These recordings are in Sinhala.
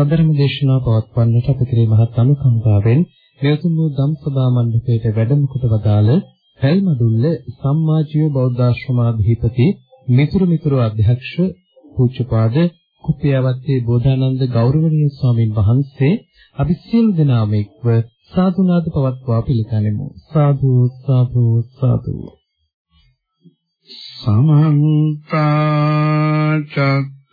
සදරම දේශනා පවත්වන්නට අප කෙරේ මහත් අනුකම්පාවෙන් මෙතුම් වූ ධම්සභා මණ්ඩපයට වැඩම කොට වදාළ හැල්මඩුල්ල සම්මාජීව බෞද්ධාශ්‍රමාධිපති මිතුරු මිතුරු අධ්‍යක්ෂ පූජ්‍යපාද කුප්පියවත්තේ බෝධානන්ද ගෞරවනීය ස්වාමින් වහන්සේ අපි සියලු දෙනාම එක්ව සාදුනාද පවත්වා පිළිගනිමු. සාදු සාදු සාදු. සමන්ත චක්කවාලීසු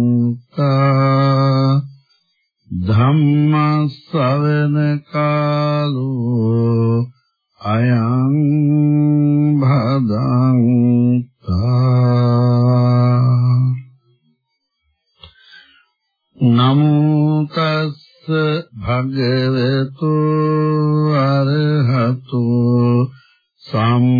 බදන්තා ධම්මස්සවන කාලෝ අයං භදන්තා। නමෝ තස්ස භගවතු අරහතු සම්මා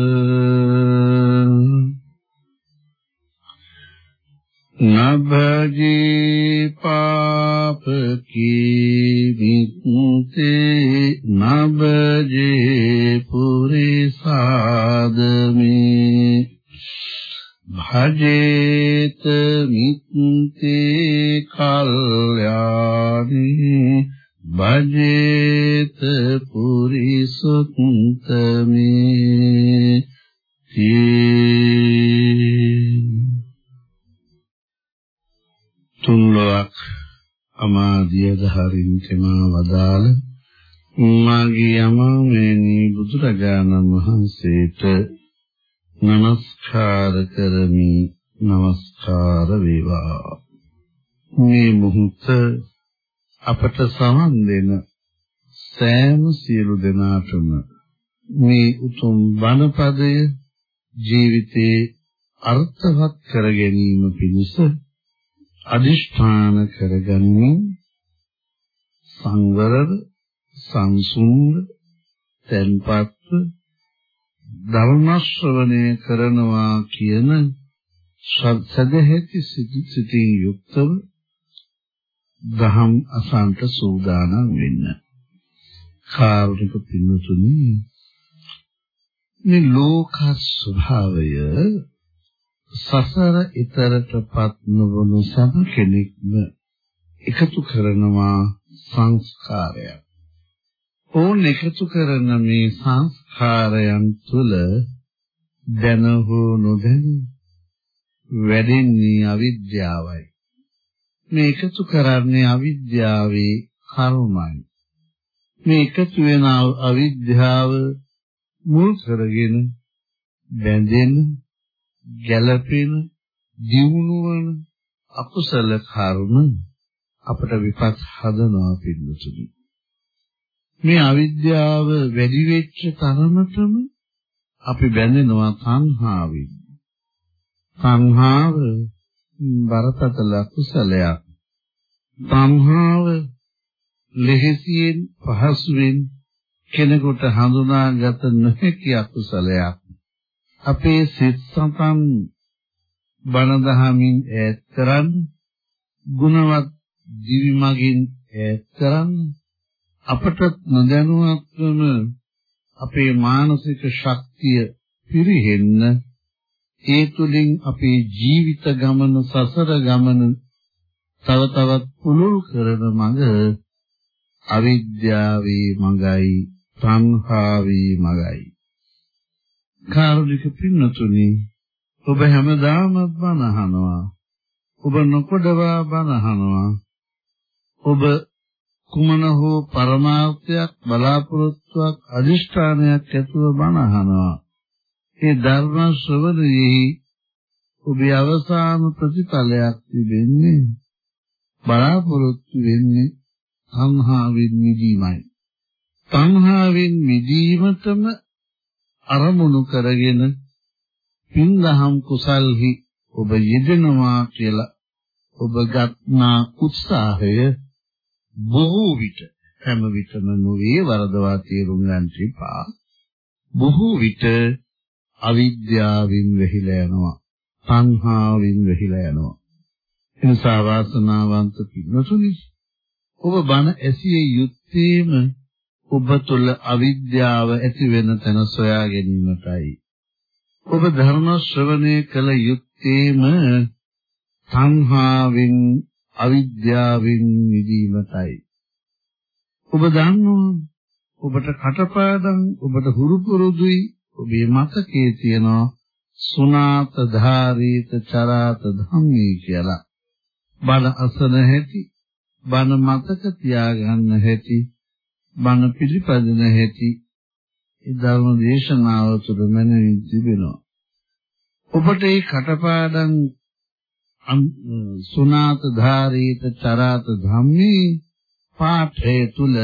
භජේත මිත්තේ කල්යාණී භජේත පුරිසුත්තමේ. තුන්ලොවක් අමාදිය දහරින් කෙමා වදාළ මාගේ යමමෙනි බුදුරජාණන් වහන්සේට নমස්කාර කරමි. নমස්කාර වේවා. මේ මොහොත අපට සමන් දෙන සෑම සියලු දෙනාටම මේ උතුම් වනපදය ජීවිතේ අර්ථවත් කර ගැනීම පිණිස අදිෂ්ඨාන කරගනිමින් සංවරව සංසුන්ව තැන්පත්ව ධර්ම ශ්‍රවණය කරනවා කියන සදහැති සිතින් යුක්තව දහම් අසන්ත සූදානම් වෙන්න. කාරුණික පින්නතුනි මේ ලෝක ස්වභාවය සසර ඊතරටපත් නොවන සම කෙනෙක්ම එකතු කරනවා සංස්කාරයක්. ඕන් එකතු කරන මේ සංස්කාරයන් තුල දැන හෝ නොදැන වැඩෙන්නේ අවිද්‍යාවයි. මේ එකතු කරන්නේ අවිද්‍යාවේ කර්මයි. මේ එකතු වෙන අවිද්‍යාව මුල් කරගෙන බැඳෙන, ගැළපෙන, දියුණුවන අකුසල කර්ම අපට විපත් හදනවා පිළිතුරු. මේ අවිද්‍යාව වැඩි වෙච්ච තරමටම අපි බැඳෙනවා තණ්හාවෙන්. තණ්හාව බරපතල කුසලයක්. තණ්හාව ලෙහෙසියෙන් පහසුවෙන් කෙනෙකුට හඳුනාගත නොහැකි අකුසලයක්. අපේ සිත් සතන් බණ දහමින් ඈත් කරන්න, ගුණවත් දිවි මගින් ඈත් කරන්න අපට නොදැනුවත්වම අපේ මානසික ශක්තිය පිරිහෙන්න ඒ තුලින් අපේ ජීවිත ගමන සසර ගමන තව තවත් පුළුල් කරන මඟ අවිද්‍යාවේ මගයි සංඛාවේ මගයි කාරුණික පින්නතුනි ඔබ හැමදාම බණ අහනවා. ඔබ නොකොඩවා බණ අහනවා. ඔබ කුමන හෝ පරමාර්ථයක් බලාපොරොත්තුවක් අදිෂ්ඨානයක් ඇතුව බණ අහනවා ඒ ධර්ම ශ්‍රවණයෙහි ඔබේ අවසාන ප්‍රතිඵලයක් තිබෙන්නේ බලාපොරොත්තු වෙන්නේ සංහාවෙන් මිදීමයි. සංහාවෙන් මිදීමතම අරමුණු කරගෙන පින්දහම් කුසල්හි ඔබ යෙදෙනවා කියලා ඔබ ගත්නා උත්සාහය බොහෝ විට හැම විටම නොවේ වරදවා තේරුම් ගන්න එපා. බොහෝ විට අවිද්‍යාවෙන් වැහිලා යනවා. සංහාවෙන් වැහිලා යනවා. එනිසා වාසනාවන්ත පින්නතුනි ඔබ බණ ඇසිය යුත්තේම ඔබ තුළ අවිද්‍යාව ඇති වෙන තැන සොයා ගැනීමටයි. ඔබ ධර්ම ශ්‍රවණය කළ යුත්තේම සංහාවෙන් අවිද්‍යාවෙන් මිදීමටයි. ඔබ දන්නවා ඔබට කටපාඩම් ඔබට හුරු පුරුදුයි ඔබේ මතකයේ තියෙනවා සුනාත ධාරීත චරාත ධම්මී කියලා. බණ අසන හැටි, බණ මතක තියාගන්න හැටි, බණ පිළිපදින හැටි ඒ ධර්ම දේශනාව තුළ මැනවින් තිබෙනවා. ඔබට මේ කටපාඩම් සුනාත ධාරීත චරාත ධම්මී පාඨය තුල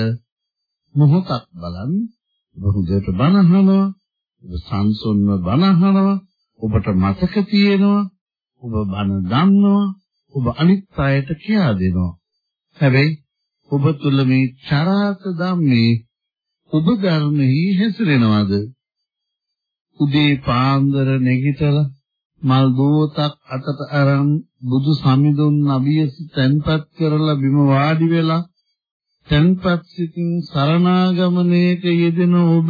මොහොතක් බලන්න ඔබ හොඳට බණ අහනවා ඔබ සංසොන්ව බණ අහනවා ඔබට මතක තියෙනවා ඔබ බණ දන්නවා ඔබ අනිත් අයට කියා දෙනවා. හැබැයි ඔබ තුල මේ චරාත ධම්මේ ඔබ ධර්මෙහි හැසිරෙනවද? උදේ පාන්දර නැගිටලා මල් දෝතක් අතට අරන් බුදු සමිඳුන් අභියස තැන්පත් කරලා බිම වාඩි වෙලා තැන්පත් සිතින් සරණාගමනයක යෙදෙන ඔබ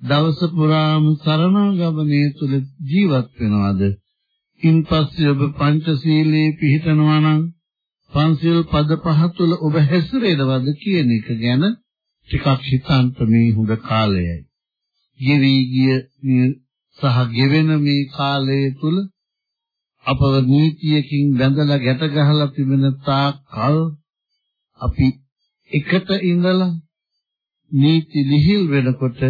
දවස පුරාම සරණාගමනයේ තුල ජීවත් වෙනවද? ඉන්පස්සේ ඔබ පංචශීලයේ පිහිටනවා නම් පංචශීල පද පහ තුල ඔබ හැසිරෙනවද කියන එක ගැන ටිකක් හිතන්න මේ හොඳ කාලයයි. ගෙවි ගිය සහ ගෙවෙන මේ කාලය තුල අපව නීතියකින් බැඳලා ගැට ගහලා තිබෙන තාක් කල් අපි එකට ඉඳලා නීති ලිහිල් වෙනකොට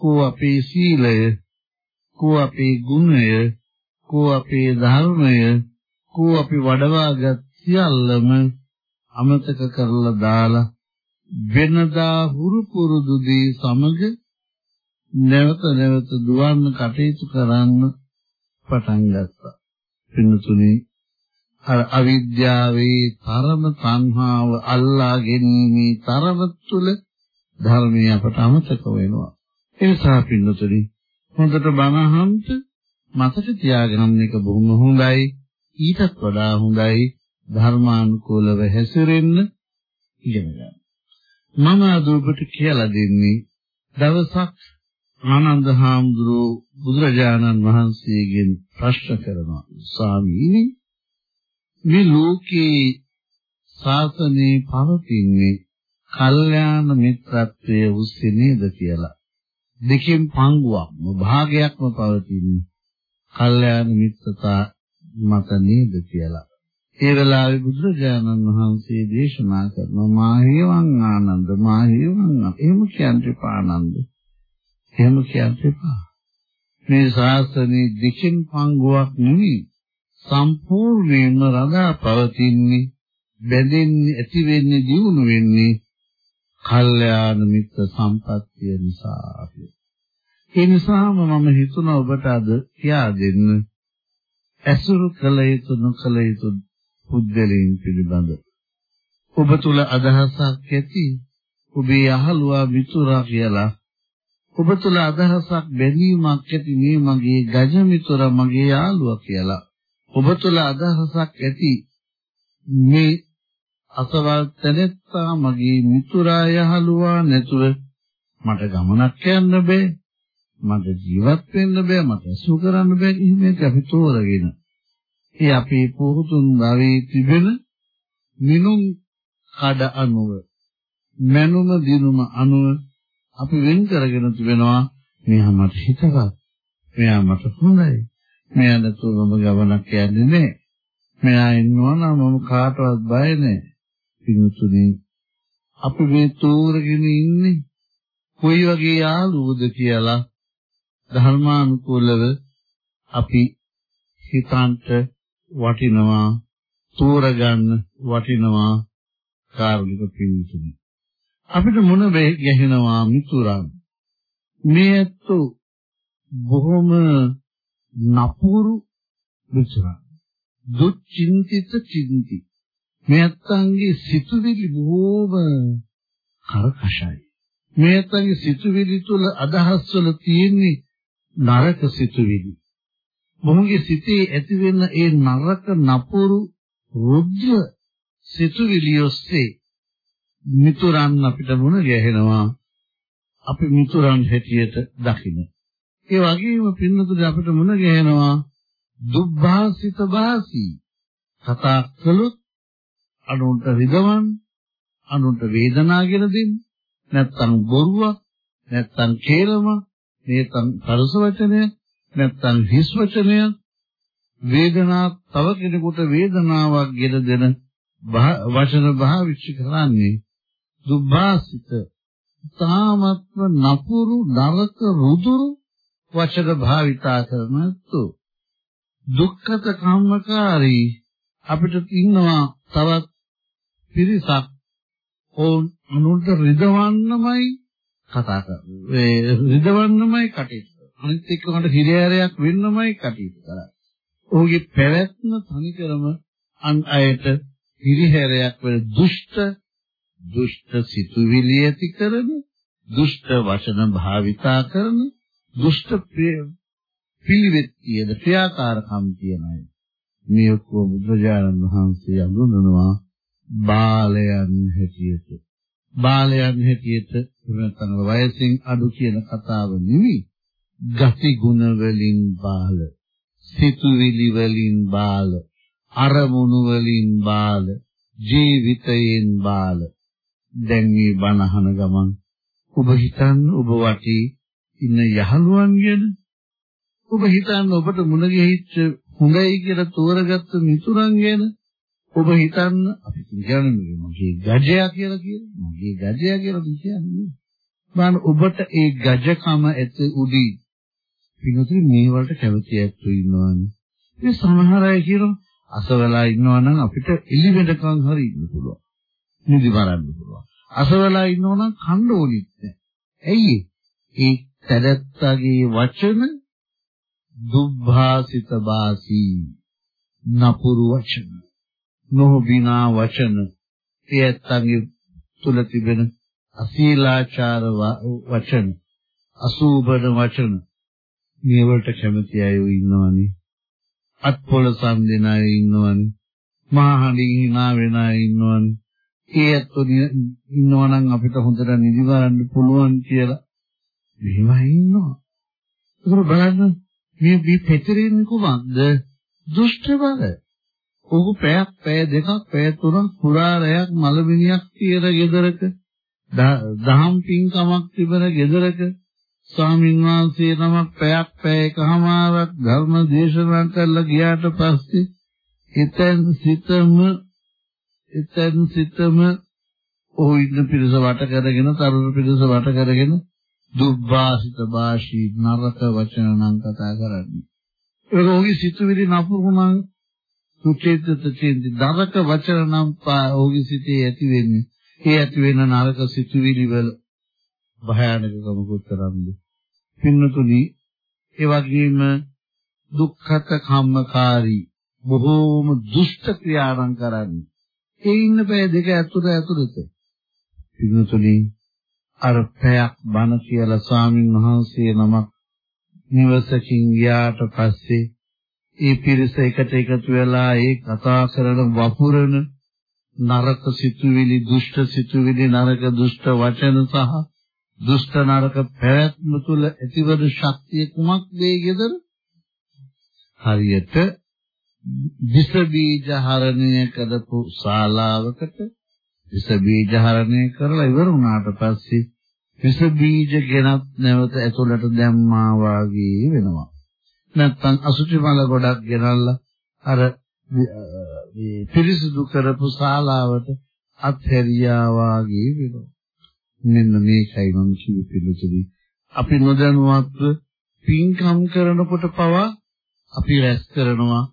කෝ අපේ සීලය කෝ අපේ ගුණය කෝ අපේ ධර්මය කෝ අපි වඩවාගත් සියල්ලම අමතක කරලා දාලා වෙනදා හුරු පුරුදු දේ සමග නැවත නැවත දුවන්න කටයුතු කරන්න පටන් ගත්තා. පින්තුනේ අර අවිද්‍යාවේ තරම සංහාව අල්ලා ගැනීමේ තරම තුල ධර්මය අපට අමතක වෙනවා. ඒ නිසා පින්නතුනි හොඳට බණහන්ත මතක තියාගන්න එක බොහොම හොඳයි. ඊටත් වඩා හොඳයි ධර්මානුකූලව හැසිරෙන්න ඉගෙන ගන්න. මම අද ඔබට කියලා දෙන්නේ දවසක් ආනන්ද හාමුදුරුව බුදුරජාණන් වහන්සේගෙන් ප්‍රශ්න කරනවා. ස්වාමීනි මේ ලෝකේ ශාසනයේ පවතින්නේ කල්යාණ මිත්‍රත්වයේ උස්සේ නේද කියලා? දෙකෙන් පංගුවක්ම භාගයක්ම පවතින්නේ කල්යාණ මිත්‍රතා මත නේද කියලා? ඒ වෙලාවේ බුදුරජාණන් වහන්සේ දේශනා කරනවා මාහේවං ආනන්ද මාහේවං එහෙම කියන්න එපා ආනන්ද එහෙම කියන්න එපා. මේ ශාසනයේ දෙකෙන් පංගුවක් නෙවෙයි සම්පූර්ණයෙන්ම රඳා පවතින්නේ බැඳෙන්නේ ඇති වෙන්නේ දියුණු වෙන්නේ කල්යාණ මිත්‍ර සම්පත්තිය නිසා ඒ නිසාම මම හිතුණා ඔබට අද කියා දෙන්න. ඇසුරු කළ යුතු නොකළ යුතු පුද්ගලයන් පිළිබඳ. ඔබ තුල අදහසක් ඇති ඔබේ අහලුවා මිතුරා කියලා ඔබ තුල අදහසක් බැඳීමක් ඇති මේ මගේ ගජ මිතුරා මගේ යාළුවා කියලා. ඔබ තුල අදහසක් ඇති මේ අසවල් තැනෙත්තා මගේ මිතුරා යහළුවා නැතුව මට ගමනක් යන්න බෑ. මට ජීවත් වෙන්න බෑ. මට සු කරන්න බෑ. කිහිමක අපි තෝරගෙන ඒ අපේ පුහුතුන් භවයේ තිබෙන මිනුම් කඩ අනුව මනුම දිනුම අනුව අපි වෙන් කරගෙන තිබෙනවා මෙයා මට හිතවත්. මෙයා මට හොඳයි. මෙයා නැතුව මම ගමනක් යන්නේ නැහැ. මෙයා ඉන්නවා නම් මම කාටවත් බය නැහැ. පින්තුනේ අපි මේ තෝරගෙන ඉන්නේ කොයි වගේ යාළුවද කියලා ධර්මානුකූලව අපි හිතන්ට වටිනවා තෝරගන්න වටිනවා කාර්මික පින්තුනි. අපිට මොන වේ ගැහෙනවා මිතුරන්? මේ ඇත්තෝ බොහොම නපුරු මිතුරන්. දුච්චින්තිත චින්ති. මේ ඇත්තන්ගේ සිතුවිලි බොහොම කරකශයි. මේ ඇත්තන්ගේ සිතුවිලි තුළ අදහස් වල තියෙන්නේ නරක සිතුවිලි. මොහුගේ සිතේ ඇතිවෙන ඒ නරක නපුරු රුද්ධ සිතුවිලි ඔස්සේ මිතුරන් අපිට මුණ ගැහෙනවා අපි මිතුරන් හැටියට දකින්න. ඒ වගේම පින්නතුනේ අපිට මුණ ගැහෙනවා දුබ්භාසිත වාසී කතා කළොත් අනුන්ට රිදවන්න අනුන්ට වේදනාගෙන දෙන්න නැත්තම් බොරුවක් නැත්තම් කේලම නැත්තම් පරස වචනය නැත්තම් හිස් වචනය වේදනාවක් තව කෙනෙකුට වේදනාවක් ගෙන දෙන වචන භාවිත කරන්නේ දුබ්බාසිත තාමත්ම නපුරු නරක රුදුරු වචන භාවිතා කරනතු දුක්ඛත කම්මකාරී අපිට ඉන්නවා තවත් පිරිසක් ඕන් අනුන්ට රිදවන්නමයි කතා කරන්නේ. රිදවන්නමයි කටයුතු අනිත් එක්ක මට හිරෑරයක් වෙන්නමයි කටයුතු කරන්නේ. ඔහුගේ පැවැත්ම තනිකරම අන් අයට හිරිහැරයක් වෙන දුෂ්ට දුෂ්ට සිතුවිලි ඇති කරන දුෂ්ට වචන භාවිතා කරන දුෂ්ට පිළිවෙත් කියන ක්‍රියාකාරකම් කියන අය. මේ ඔක්කොම බුදුරජාණන් වහන්සේ අඳුනනවා බාලයන් හැටියට. බාලයන් හැටියට නැත්නම් වයසින් අඩු කියන කතාව නෙවෙයි. ගති ගුණ වලින් බාල සිතුවිලි වලින් බාල අරමුණු වලින් බාල ජීවිතයෙන් බාල දැන් මේ බණහන ගමන් ඔබ හිතන්න ඔබ වටේ ඉන්න යහළුවන් ගැන ඔබ හිතන්න ඔබට මුණ ගැහිච්ච හොඳයි කියලා තෝරගත්ත මිතුරන් ගැන ඔබ හිතන්න අපි කියන්නේ මගේ ගජයා කියලා කියනවා මගේ ගජයා කියලා කියන්නේ බලන්න ඔබට ඒ ගජකම ඇත උඩී පිටුතුනි මේ වලට කැමති ඇත්තෝ ඉන්නවානේ. මේ සමහර අය කියනවා අසවලා ඉන්නවා නම් අපිට එලි වෙනකන් හරි ඉන්න පුළුවන්. නිදි බලන්න පුළුවන්. අසවලා ඉන්නවා නම් කන්න ඕනෙත් නැහැ. ඇයි ඒ තැදත්තගේ වචන දුබ්භාසිත වාසී නපුරු වචන නොබිනා වචන එයත්ගේ තුල තිබෙන අශීලාචාර වචන අසූබන වචන මේ වලට කැමති අය ඉන්නවනේ. අත්පොළ සම්දෙන අය ඉන්නවනේ. මහහඬින් hina වෙන අය ඉන්නවනේ. ඒ අත්තු ඉන්නවනම් අපිට හොඳට නිදිවරන්න පුළුවන් කියලා. මෙහෙම ඉන්නවා. ඒක බලන්න මේ මේ පෙතරෙන්නේ කොහොමද? දුෂ්ට බල. ඔහු පැයක් පැය දෙකක් පැය තුනක් පුරාරයක් මලබිනියක් තියර ගෙදරක දහම් පින්කමක් තිබෙන ගෙදරක ස්වාමීන් වහන්සේ නමක් පැයක් පැය එකමාරක් ධර්ම දේශනා කරලා ගියාට පස්සේ එතෙන් සිතම එතෙන් සිතම ඔහු ඉන්න පිරිස වට කරගෙන තරුණ පිරිස වට කරගෙන දුබ්බාසිත භාෂී නරක වචන නම් කතා කරන්නේ. ඒක ඔහුගේ සිතුවිලි නපුරුමන් සුචේතත චේන්ති නරක වචන නම් ඔහුගේ සිතේ ඇති වෙන්නේ. ඒ ඇති වෙන නරක සිතුවිලි වල භයානකකමකුත් තරම්ද පින්නතුනි ඒ වගේම දුක්ඛත කම්මකාරී බොහෝම දුෂ්ට ක්‍රියාවන් කරන්නේ ඒ ඉන්න බෑ දෙක ඇතුළත ඇතුළත පින්නතුනි අර පැයක් බණ කියලා ස්වාමින් වහන්සේ නමක් නිවසකින් ගියාට පස්සේ ඒ පිරිස එකට එකතු වෙලා ඒ කතා කරන වපුරන නරක සිතුවිලි දුෂ්ට සිතුවිලි නරක දුෂ්ට වචන සහ දුෂ්ට නරක පැවැත්ම තුළ ඇතිවන ශක්තිය කුමක්ද ඒකේද? හරියට විස බීජ හරණය කරපු ශාලාවකට විස බීජ හරණය කරලා ඉවර වුණාට පස්සේ විස බීජ ගෙනත් නැවත ඇතුළට දැම්මා වාගේ වෙනවා. නැත්තම් අසුචි මල ගොඩක් ගෙනල්ලා අර මේ පිරිසිදු කරපු ශාලාවට අත්හැරියා වාගේ වෙනවා. මෙන්න මේකයි මම කිව්ව පිළිතුරු. අපි නොදැනුවත්ව පින්කම් කරනකොට පවා අපි රැස් කරනවා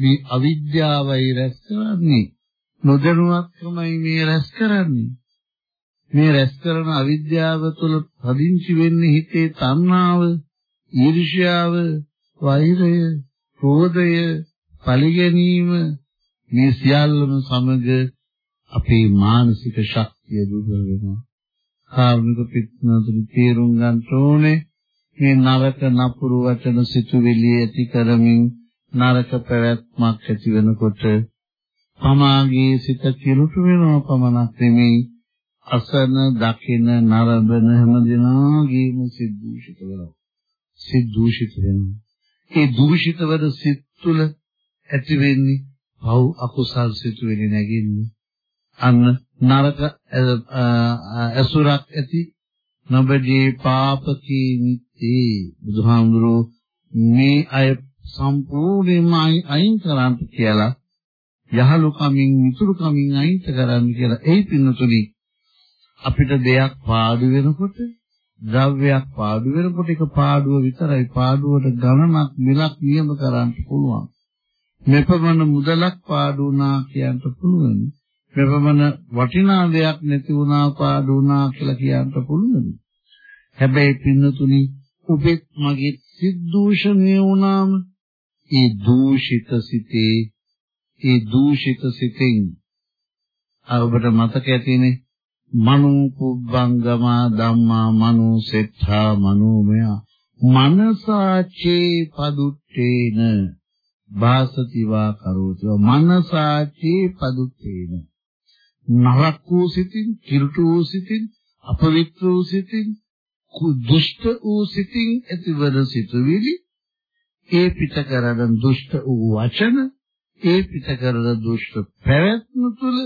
මේ අවිද්‍යාවයි රැස් කරන්නේ. නොදැනුවත්කමයි මේ රැස් කරන්නේ. මේ රැස් කරන අවිද්‍යාව තුළ පදිංචි වෙන්නේ හිතේ තණ්හාව ඊර්ෂ්‍යාව වෛරය ක්‍රෝධය පරිගැනීම මේ සියල්ලම සමග අපේ මානසික ශක්තිය දුර්වල වෙනවා. කාර්මික පිටනතුරු තීරුම් ගන්න ඕනේ. මේ නරක නපුරු වචන සිතුවිලි ඇති කරමින් නරක පැවැත්මක් ඇති වෙනකොට තමාගේ සිත කිලුට වෙනවා පමණක් නෙමෙයි අසන දකින නරඹන හැම දිනාගේම සිත් දූෂිත වෙනවා. සිත් දූෂිත වෙනවා. ඒ දූෂිත වන සිත් තුළ ඇති වෙන්නේ පව් අකුසල් සිතුවිලි නැගෙන්නේ. අන්න නරක අසුරක් ඇති නබජේ පාපකී නිත්තේ බුදුහාමුදුරෝ මේ අය සම්පූර්ණයෙන්ම අයින් කරන්න කියලා යහළු කමින් මිතුරු කමින් අයින් කරන්න කියලා ඒ පින්නතුනි අපිට දෙයක් පාඩු වෙනකොට ද්‍රව්‍යයක් පාඩු වෙනකොට ඒක පාඩුව විතරයි. පාඩුවට ගණනක් මිලක් නියම කරන්න පුළුවන්. මෙපමණ මුදලක් පාඩු වුණා කියන්න පුළුවන්. මෙපමණ වටිනා දෙයක් නැති වුණා පාඩු වුණා කියලා කියන්න පුළුවන්. හැබැයි පින්නතුනි ඔබෙත් මගේ සිත් දූෂණය වුණාම ඒ දූෂිත සිතේ ඒ දූෂිත සිතෙන්. ඔබට මතක ඇතිනේ මනෝ පුබ්බංගමා ධම්මා මනෝ සෙට්ඨා මනෝමය. මනසාචේ පදුත්තේන වාසති වා කරෝති මනසාචේ පදුත්තේන නරක වූ සිතින් කිරුට වූ සිතින් අපවිත්‍ර වූ සිතින් දුෂ්ට වූ සිතින් ඇතිවන සිතුවිලි ඒ පිට කරන දුෂ්ට වූ වචන ඒ පිට කරන දුෂ්ට පැවැත්ම තුළ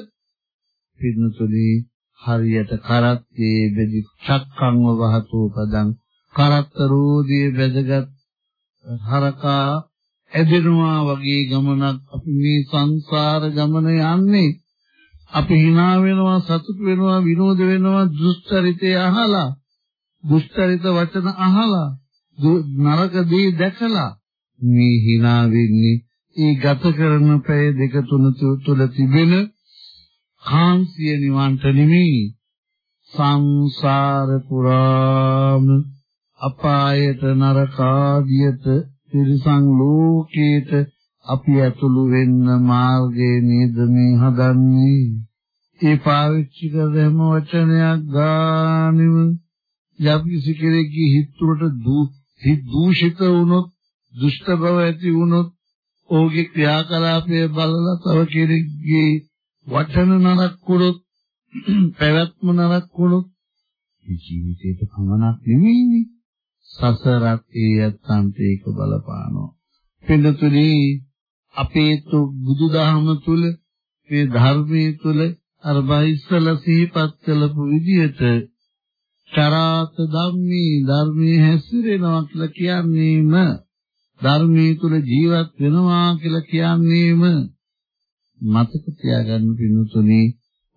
පින්නතුලී හරියට කරත්තේ බෙදි චක්කංව වහතෝ පදං කරත්ත රෝධියේ බෙදගත් හරකා ඇදෙනවා වගේ ගමනක් අපි මේ සංසාර ගමන යන්නේ. අපි hina වෙනවා සතුට වෙනවා විනෝද වෙනවා දුෂ්චරිතය අහලා දුෂ්චරිත වචන අහලා නරක දේ දැකලා මේ hina වෙන්නේ. ඒ ගත කරන පැය දෙක තුන තුල තිබෙන කාන්සිය නිවන්ට නෙමෙයි. සංසාර පුරාම අපායට නරකාදියට තිරිසන් ලෝකයට අපි ඇතුළු වෙන්න මාර්ගයේ නේද මේ හදන්නේ. ඒ පාවිච්චි කරන හැම වචනයක් ගානෙම යම්කිසි කෙනෙක්ගේ හිත තුළට හිත දූෂිත වුණොත් දුෂ්ට බව ඇති වුණොත් ඔහුගේ ක්‍රියාකලාපය බලලා තව කෙනෙක්ගේ වචන නරක වුණොත් පැවැත්ම නරක වුණොත් ජීවිතේට පමණක් නෙමෙයිනේ. සසරත් ඒ යත්තන්ට ඒක බලපානවා. පින්නතුනි අපේ තු බුදුදහම තුල මේ ධර්මයේ තුල අර බයිස්සල සිහිපත් කළපු විදිහට චරාත ධම්මී ධර්මයේ හැසිරෙනවා කියලා කියන්නේම ධර්මයේ තුල ජීවත් වෙනවා කියලා කියන්නේම මතක තියාගන්න පිණුතුනි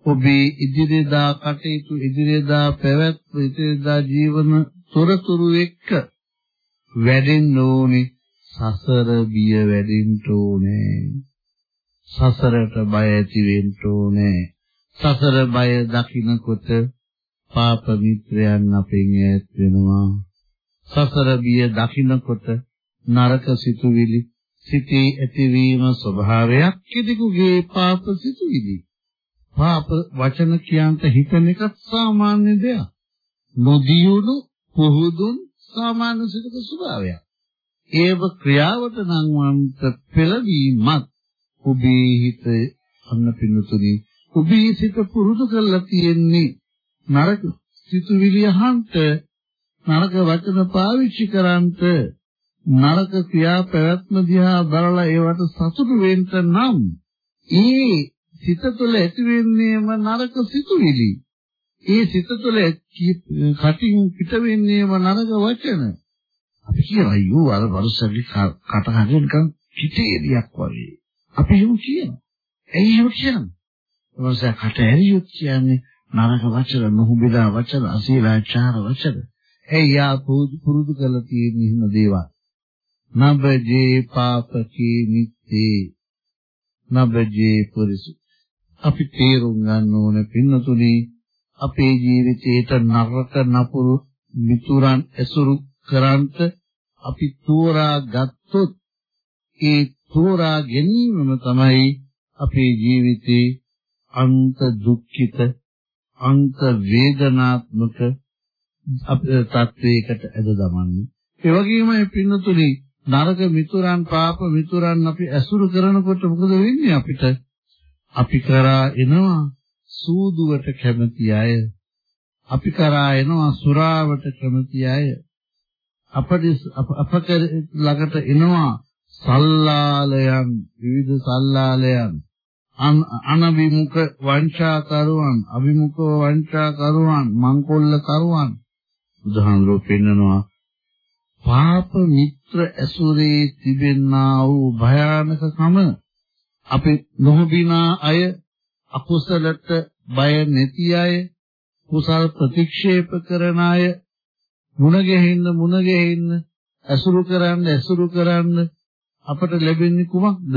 ඔබේ ඉදිරියදා කටයුතු ඉදිරියදා පැවැත්ම ඉදිරියදා ජීවන තොරතුරු එක්ක වැඩෙන්න ඕනේ සසර බිය වැඩෙන්න ඕනේ. සසරට බය ඇති වෙන්න ඕනේ. සසර බය දකින්නකොට පාප මිත්‍රයන් අපෙන් ඈත් වෙනවා. සසර බිය දකින්නකොට නරක සිතුවිලි සිතේ ඇතිවීම ස්වභාවයක් කෙනෙකුගේ පාප සිතුවිලි. පාප වචන කියන්ට හිතන එකත් සාමාන්‍ය දෙයක්. නොදියුණු පුහුදුන් සාමාන්‍ය සිතක ස්වභාවයක්. ඒව ක්‍රියාවට නම් වන්ත පෙළවීමත් ඔබේ හිත අන්න පින්නතුනි ඔබේ සිත පුරුදු කරලා තියෙන්නේ නරක සිතුවිලි අහන්ට නරක වචන පාවිච්චි කරන්ට නරක ක්‍රියා පැවැත්ම දිහා බලලා ඒවට සතුටු වෙන්න නම් ඒ සිත තුළ ඇති වෙන්නේම නරක සිතුවිලි. ඒ සිත තුළ කටින් පිට වෙන්නේම නරක වචන. අපි කියනවා අයියෝ අර වරුසගේ කට හරියට නිකන් කිතේලියක් වගේ. අපි එහෙම කියනවා. ඇයි එහෙම කියන්නේ? වරුසක කට ඇරියොත් කියන්නේ නරක වචන, නොහුබිලා වචන, අසීලාචාර වචන. ඇයි යා පුරුදු කරලා තියෙන එහෙම දේවල්. නබජේ පාපකී මිත්තේ. නබජේ පුරිසු. අපි තේරුම් ගන්න ඕන පින්නතුනි අපේ ජීවිතේට නරක නපුරු මිතුරන් ඇසුරු කරන්ට අපි තෝරා ගත්තොත් ඒ තෝරා ගැනීමම තමයි අපේ ජීවිතේ අන්ත දුක්ඛිත අන්ත වේදනාත්මක තත්වයකට ඇද දමන්නේ. ඒ වගේම පින්නතුනි නරක මිතුරන් පාප මිතුරන් අපි ඇසුරු කරනකොට මොකද වෙන්නේ අපිට? අපි කරා එනවා සූදුවට කැමති අය. අපි කරා එනවා සුරාවට කැමති අය. අපට අපක ළඟට එනවා සල්ලාලයන් විවිධ සල්ලාලයන්. අනවිමුඛ වංචාකරුවන් අවිමුඛ වංචාකරුවන් මංකොල්ල කරුවන්. බුදුහාමුදුරුවෝ පෙන්නනවා පාප මිත්‍ර ඇසුරේ තිබෙන්නා වූ භයානකකම අපි නොහොබිනා අය අකුසලට බය නැති අය කුසල් ප්‍රතික්ෂේප කරන අය මුණ ගැහෙන්න මුණ ගැහෙන්න ඇසුරු කරන්න ඇසුරු කරන්න අපට ලැබෙන්නේ කුමක්ද?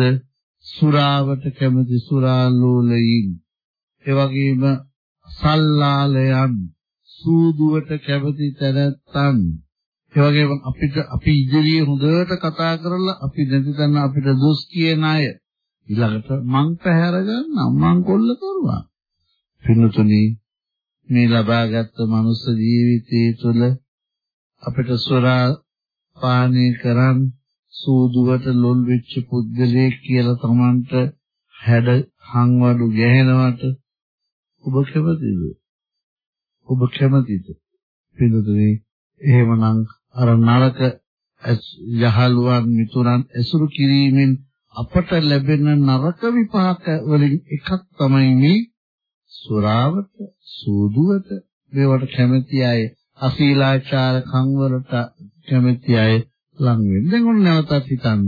සුරාවට කැමති සුරාලෝලයින්. ඒ වගේම සල්ලාලයන් සූදුවට කැමති තැනැත්තන්. ඒ වගේම අපිට අපි ඉදිරියේ හොඳට කතා කරලා අපි නැති තැන අපිට දොස් කියන අය. ඊළඟට මං පැහැර ගන්න මං කොල්ල කරුවා. පින්තුනි මේ ලබාගත් මනුස්ස ජීවිතයේ තුළ අපිට සොරා පානය කරන් සූදුවට ලොල් වෙච්ච පුද්ගලයෙක් කියලා Tamanට හැඩ හංවඩු ගැහෙනවට ඔබ කැමතිද? ඔබ කැමතිද? පින්තුනි එහෙමනම් අර නරක යහළුවන් මිතුරන් ඇසුරු කිරීමෙන් අපට ලැබෙන නරක විපාක වලින් එකක් තමයි මේ සුරාවට සූදුවට මේවට කැමති අය අශීලාචාර කන්වලට කැමති අය ලං වෙන්න. දැන් ඔන්න නැවතත් හිතන්න.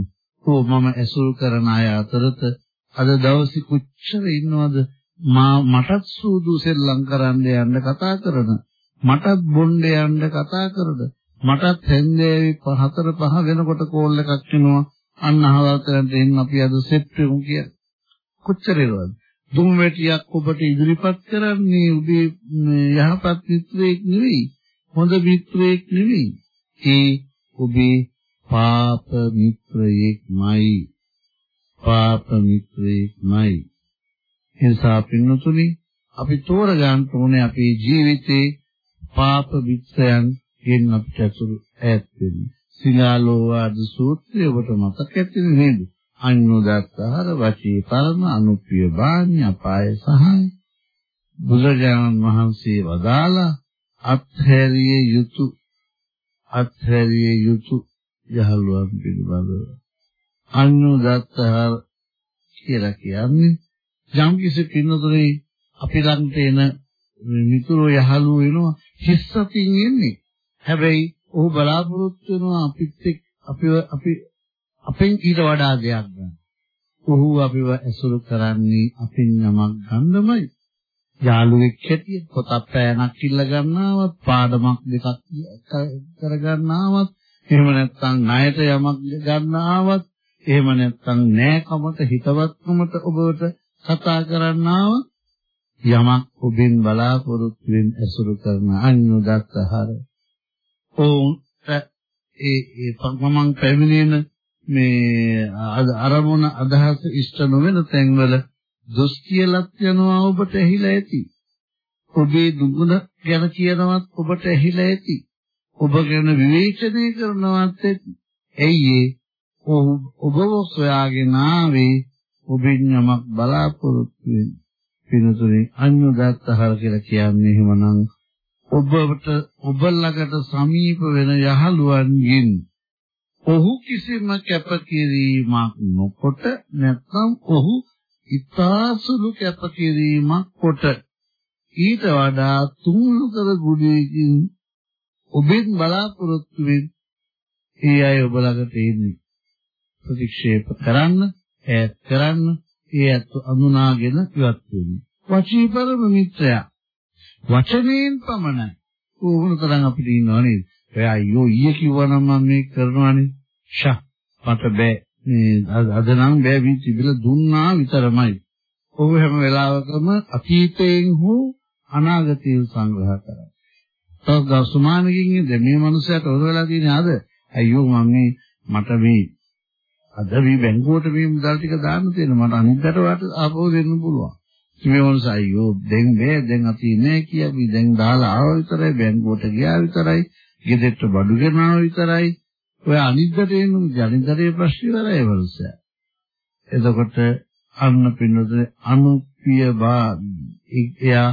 ඕ මම ඇසුරු කරන අය අතරත අද දවසේ කොච්චර ඉන්නවද මා මටත් සූදු සෙල්ලම් කරන්න යන්න කතා කරන මටත් බොණ්ඩ යන්න කතා කරද මටත් හැන්දෑවේ හතර පහ වෙනකොට කෝල් එකක් එනවා අන්න අහවල් කරන්ට එන්න අපි අද සෙට් වෙමු කිය. කොච්චර ඒවද? දුම් වැටියක් ඔබට ඉදිරිපත් කරන්නේ ඔබේ යහපත් මිත්‍රයෙක් නෙවෙයි. හොඳ මිත්‍රයෙක් නෙවෙයි. ඒ ඔබේ පාප මිත්‍රයෙක්මයි. පාප මිත්‍රයෙක්මයි. එනිසා පින්නතුනි අපි තෝරගන්න ඕනේ අපේ ජීවිතේ පාප මිත්‍රයන් ගෙන් අපිට අසුරු ඈත් වෙන්න. සිනාලෝවාද සූත්‍රය ඔබට මතක ඇති නේද? අඤ්ඤෝදත්තහර වචී පරම අනුප්පිය බාඤ්ඤ අපාය සහාය බුදුරජාණන් වහන්සේ වදාලා අත්හැරිය යුතු අත්හැරිය යුතු යහළුවන් පිළිබඳව අඤ්ඤෝදත්තහර කියලා කියන්නේ යම් කිසි පින්නතුනේ අපි ළඟට එන මිතුරෝ යහළුවෝ වෙනවා හිස්සකින් එන්නේ හැබැයි ඔහු බලාපොරොත්තු වෙනවා අපිත් එක්ක අපි අපි අපෙන් ඊට වඩා දෙයක් ගන්න. ඔහු අපිව ඇසුරු කරන්නේ අපින් යමක් ගන්නමයි. යාළුවෙක් හැටියට පොතක් පෑනක් ඉල්ල ගන්නවත් පාඩමක් දෙකක් කර ගන්නවත් එහෙම නැත්නම් ණයට යමක් ගන්නවත් එහෙම නැත්නම් නෑකමට හිතවත්කමට ඔබට කතා කරන්නවත් යමක් ඔබෙන් බලාපොරොත්තු වෙන ඇසුරු කරන අඤ්ඤුදත්තහර ඔවුන්ට ඒ ඒ පංගමං පැමිණෙන මේ අරමුණ අදහස ඉෂ්ට නොවන තැන්වල දොස් කියලත් යනවා ඔබට ඇහිලා ඇති. ඔබේ දුගුණ ගැන කියනවත් ඔබට ඇහිලා ඇති. ඔබ ගැන විවේචනය කරනවත් ඇති. ඇයි ඒ ඔබ සොයාගෙන ආවේ ඔබෙන් යමක් බලාපොරොත්තු වෙන පිනතුනේ අඤ්ඤුදත්තහර කියලා කියන්නේ එහෙමනම් ඔබට ඔබ ළඟට සමීප වෙන යහළුවන්ගෙන් ඔහු කිසිම කැපකිරීමක් නොකොට නැත්නම් ඔහු ඉතාසුළු කැපකිරීමක් කොට ඊට වඩා තුන්තර ගුණයකින් ඔබෙන් බලාපොරොත්තු වෙන ඒ අය ඔබ ළඟට එන්නේ ප්‍රතික්ෂේප කරන්න ඈත් කරන්න ඒ අත් අඳුනාගෙන ඉවත් වෙන්න. වචීපරම මිත්‍රයා වචනයෙන් පමණයි. ඕන තරම් අපිට ඉන්නව නේද? ඔය අයියෝ ඊයේ කිව්වනම් මම මේක කරනවානේ. ෂා මට බෑ. මේ අද නම් බෑ වී තිබිලා දුන්නා විතරමයි. ඔහු හැම වෙලාවකම අතීතයෙන් හෝ අනාගතයෙන් සංග්‍රහ කරා. තව ගසුමානකින් ඉඳ මේ මනුස්සයාට උර වෙලා තියෙන්නේ අද. අයියෝ මම මේ මට මේ අද මේ බැංකුවට මේ මුදල් ටික දාන්න තියෙන මට අනිද්දාට වට ආපහු දෙන්න පුළුවන්. මේ මනුස්ස අයියෝ දැන් මේ දැන් අති නෑ කියවි දැන් දාලා ආව විතරයි බැංකුවට ගියා විතරයි ගෙදරට බඩු ගෙනාව විතරයි ඔය අනිද්දට එනු ජනිදරේ ප්‍රශ්න ඉවරයි මනුස්සයා. එතකොට අන්න පින්නතේ අනුපිය බා එයා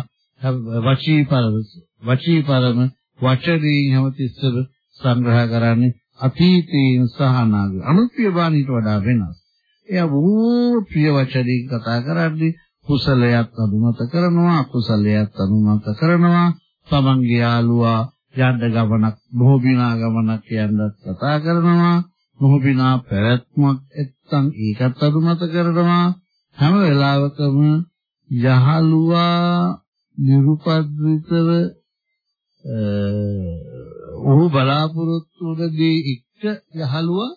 වචී පරම වචී පරම වචනයෙන් හැමතිස්සම සංග්‍රහ කරන්නේ අතීතයෙන් සහ අනාගත අනුපිය බානීට වඩා වෙනස්. එයා බොහෝ ප්‍රිය වචනයෙන් කතා කරන්නේ කුසලයක් අනුමත කරනවා අකුසලයක් අනුමත කරනවා. තමන්ගේ යාළුවා යන්න ගමනක් මොහොබිනා ගමනක් යන්නත් කතා කරනවා. මොහොබිනා පැවැත්මක් එත්තම් ඒකත් අනුමත කරනවා. හැම වෙලාවකම යහලුවා නිරුපද්‍රිතව ඔහු බලාපොරොත්තු වුණදී එක්ක යහලුවා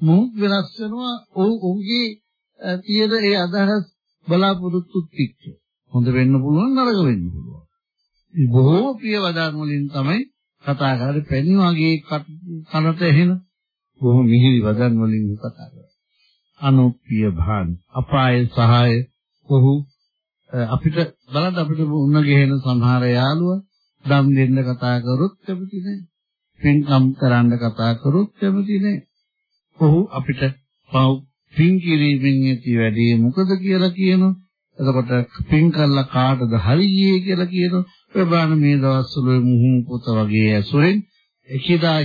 මොහොත් වෙනස් වෙනවා. ඔහු ඔහුගේ තියෙන ඒ අදහස් බලාපොරොත්තුත් එක්ක හොඳ වෙන්න පුළුවන් නරක වෙන්න පුළුවන් බොහෝ ප්‍රිය වදාන් වලින් තමයි කතා කරන්නේ පැණි වගේ කනට එහෙන බොහෝ මිහිරි වදන් වලින් කතා කරන්නේ අනුප්පිය භාන අපාය සහාය ඔහු අපිට බලන්න අපිට උන්න ගෙහෙන සමහර යාළුවා දම් දෙන්න කතා කරොත් කැමති නැහැ. පින්කම් කරන්න කතා කරොත් කැමති නැහැ. ඔහු අපිට පව් පින් කිරීමෙන් ඇති වැඩේ මොකද කියලා කියනවා. එතකොට පින් කළා කාටද හරියේ කියලා කියනවා. ඔය බලන්න මේ දවස්වල මුහුන් පොත වගේ ඇසුරෙන් එකිදා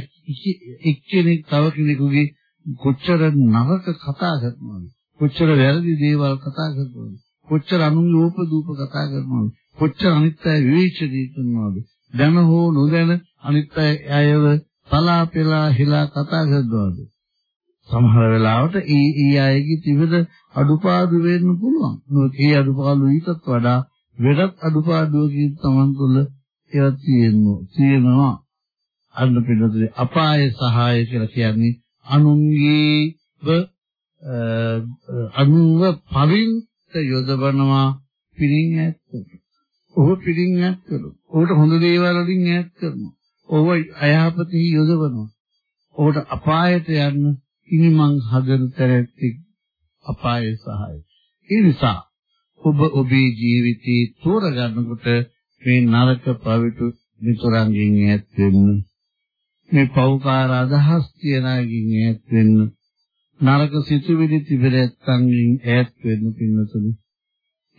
එක්කෙනෙක් තව කෙනෙකුගේ කොච්චර නරක කතා කරනවද කොච්චර වැරදි දේවල් කතා කරනවද කොච්චර අනුන්ගේ ඕපදූප කතා කරනවද කොච්චර අනිත් අය විවේචනය කරනවද දැන හෝ නොදැන අනිත් අයව පලාපෙලා හිලා කතා කරනවද සමහර වෙලාවට ඒ ඒ අයගේ තිබෙන අඩුපාඩු වෙන්න පුළුවන් මොකද ඒ අඩුපාඩු ඊටත් වඩා වෙනත් අඩුපාඩුවකින් Taman තුළ ඒවා තියෙනවා තියෙනවා අන්න පිළිතුරේ අපාය සහාය කියලා කියන්නේ අනුන්ගේව අනුව පරින්ත යොදවනවා පිරින් ඈත් ඔහු පිරින් ඈත් කරනවා. ඔහුට හොඳ දේවල් වලින් ඈත් කරනවා. ඔහු අයහපතෙහි යොදවනවා. ඔහුට අපායට යන්න ඉනිමන් හදන තරැත්ති අපාය සහාය. ඒ නිසා ඔබ ඔබේ ජීවිතේ තෝරගන්නකොට මේ නරක පවිතු මිතුරන්ගෙන් ඈත් වෙන්න මේ පෞකාර අදහස් තියන අයගෙන් ඈත් වෙන්න නරක සිතුවිලි තිබෙරැත්තන්ගෙන් ඈත් වෙන්න පින්නතුනි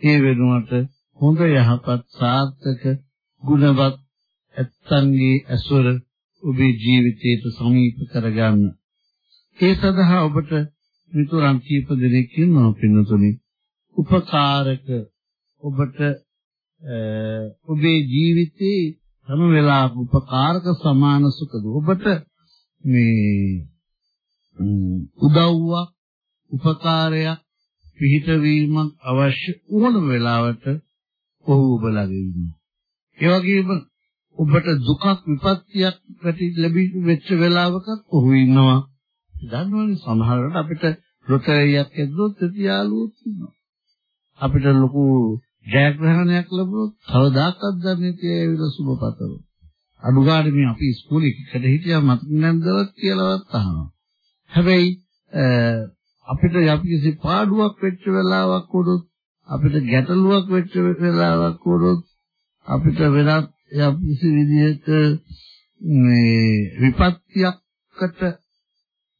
ඒ වෙනුවට හොඳ යහපත් සාර්ථක ගුණවත් ඇත්තන්ගේ ඇසුර ඔබේ ජීවිතයට සමීප කරගන්න ඒ සඳහා ඔබට මිතුරන් කීප දෙනෙක් ඉන්නවා පින්නතුනි උපකාරක ඔබට ඔබේ ජීවිතේ හැම වෙලාවක උපකාරක සමාන සුඛද ඔබට මේ උදව්වක් උපකාරයක් පිහිටවීමක් අවශ්‍ය ඕනම වෙලාවට ඔහු ඔබ ළඟ ඉන්නවා. ඒ වගේම ඔබට දුකක් විපත්තියක් පැටි ලැබී වෙච්ච වෙලාවකත් ඔහු ඉන්නවා. දන්නවනේ සමහරවිට අපිට ලොතරැයියක් ඇද්දොත් තියාලුවොත් ඉන්නවා අපිට ලොකු ජයග්‍රහණයක් ලැබුණොත් කවදාකවත් දන්නේ නැති ඇවිල්ලා සුබපතන. අනුගාමී මේ අපි ඉස්කෝලේ එකට හිටියා මතක නැන්දවත් කියලාවත් අහනවා. හැබැයි අපිට යම්කිසි පාඩුවක් වෙච්ච වෙලාවක් වුණොත් අපිට ගැටලුවක් වෙච්ච වෙලාවක් වුණොත් අපිට වෙනත් යම්කිසි විදිහක මේ විපත්තියකට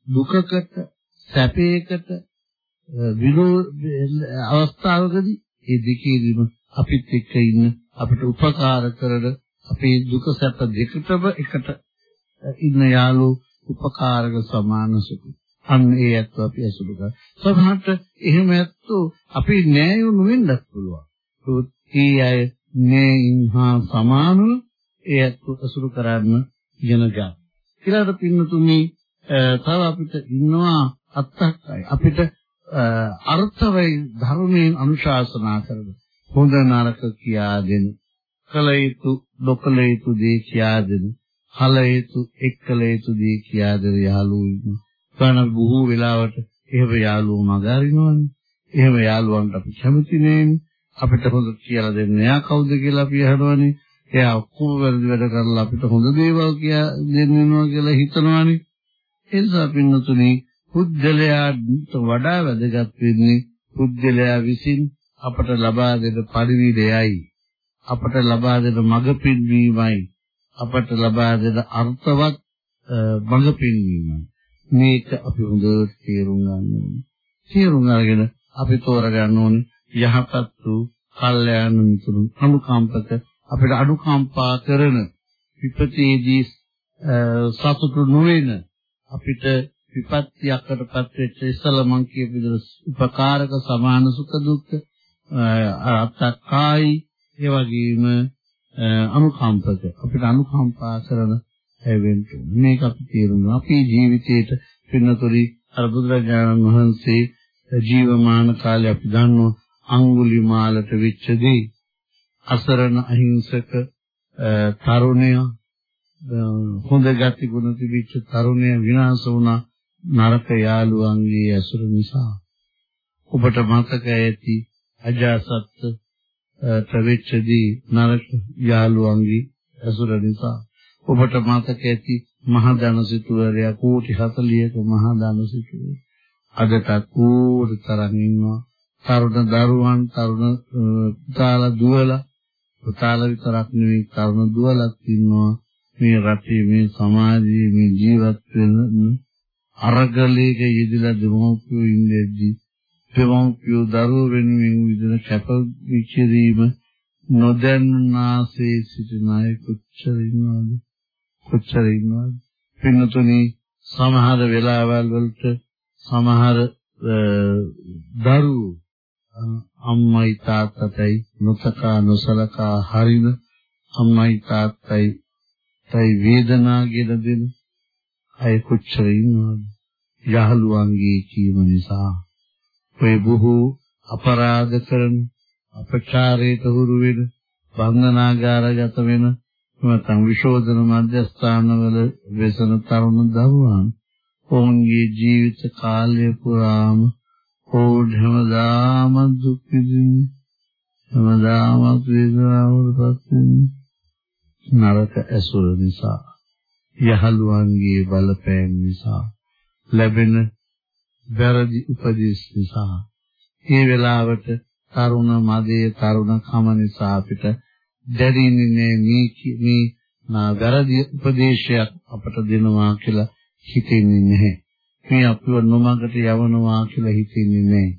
දුකකට සැපයකට විරෝධ අවස්ථාවකදී ඒ දෙකේදීම අපිත් එක්ක ඉන්න අපිට උපකාර කරන අපේ දුක සැප දෙකටම එකට ඉන්න යාළු උපකාරක සමාන සුඛ අන්න ඒ ඇත්ත අපි ඇසුරු කර. සමහරට එහෙම ඇත්තෝ අපි නෑයුණු වෙන්නත් පුළුවන්. ඒ අය නෑයින් හා සමානව ඒ ඇත්ත ඇසුරු කරන්න ඉගෙන ගන්න. ඊළඟට පින්නතුනි තව අපිට ඉන්නවා අත්තක්යි. අපිට අර්ථවයි ධර්මයෙන් අනුශාසනා කරන හොඳ නරක කියා දෙන කල යුතු නොකල යුතු දේ කියා දෙන හල යුතු එක්කල යුතු දේ කියා දෙන යාළුවෝ ඉන්නවා. කන බොහෝ වෙලාවට එහෙම යාළුවෝ මගහරිනවනේ. එහෙම යාළුවන්ට අපි කැමති නෑනේ. අපිට හොඳ කියලා දෙන්නේ එයා කවුද කියලා අපි අහනවනේ. එයා ඔක්කොම වැරදි වැඩ කරලා අපිට හොඳ දේවල් කියා දෙන්නවා කියලා හිතනවනේ. ඒ නිසා පින්නතුනි පුද්ගලයාට වඩා වැදගත් වෙන්නේ පුද්ගලයා විසින් අපට ලබා දෙන පරිවිදයයි. අපට ලබා දෙන මඟ පින්වීමයි. අපට ලබා දෙන අර්ථවත් මඟ පින්වීමයි. මේක අපි හොඳට තේරුම් ගන්න ඕනේ. තේරුම් අරගෙන අපි තෝරගන්න ඕනේ යහපත් වූ කල්යාණ මිතුරු අනුකම්පක අපිට අනුකම්පා කරන විපතේදී සතුටු නොවන අපිට විපත්තියකටපත් වෙච්ච ඉස්සල මං කියපු විදිහට උපකාරක සමාන සුඛ දුක්ඛ අත්තක්කායි ඒ වගේම අනුකම්පක. අපිට අනුකම්පා කරන හැවෙන්න මේක අපි තේරුම් ගන්න. අපේ ජීවිතේට පින්නතොරි අර බුදුරජාණන් වහන්සේ ජීවමාන කාලේ අපි දන්නවා අඟුලිමාලට වෙච්ච දේ අසරණ අහිංසක තරුණයා හොඳ ගති ගුණ තිබිච්ච තරුණයා විනාශ වුණා. නරක යාළුවන්ගේ ඇසුර නිසා. ඔබට මතක ඇති අජාසත් ප්‍රවෙච්චදී නරක යාළුවන්ගේ ඇසුර නිසා. ඔබට මතක ඇති මහා ධනසිතුවරයා කෝටි 40ක මහා ධනසිතුවරයා අදට කෝටි තරම් ඉන්නවා. තරුණ දරුවන් තරුණ පුතාලා දුවලා පුතාලා විතරක් නෙවෙයි තරුණ දුවලක් ඉන්නවා. මේ රටේ මේ සමාජයේ මේ ජීවත් වෙන අරගලයක යෙදලා දෙමෝපියෝ ඉඳෙද්දී දෙමෝපියෝ දරුවෝ වෙනුවෙන් විදින කැප විචරීම නොදන්නාසේ සිටින අය කොච්චර ඉන්නවද? කොච්චර ඉන්නවද? පින්නතුනි සමහර වෙලාවල් වලට සමහර දරුවෝ අම්මයි තාත්තයි නොතකා නොසලකා හරින අම්මයි තාත්තයි තයි වේදනා ගෙන දෙන? අය කොච්චර ඉන්නවද? යහළුවන්ගේ කීම නිසා. ඔය බොහෝ අපරාධ කරන අපචාරයට හුරු වෙන බන්ධනාගාරගත වෙන නැත්නම් විශෝධන මධ්‍යස්ථානවල වෙසන තරුණ දරුවන් ඔවුන්ගේ ජීවිත කාලය පුරාම ඔවුන් හැමදාම දුක් විඳින්නේ. හැමදාම වේදනාවලපත් වෙන්නේ. නරක ඇසුර නිසා යහළුවන්ගේ බලපෑම් නිසා ලැබෙන වැරදි උපදෙස් නිසා මේ වෙලාවට තරුණ මදයේ තරුණ කම නිසා අපිට දැනෙන්නේ මේ මේ වැරදි උපදේශයක් අපට දෙනවා කියලා හිතෙන්නේ නැහැ. මේ අපිව නොමගට යවනවා කියලා හිතෙන්නේ නැහැ.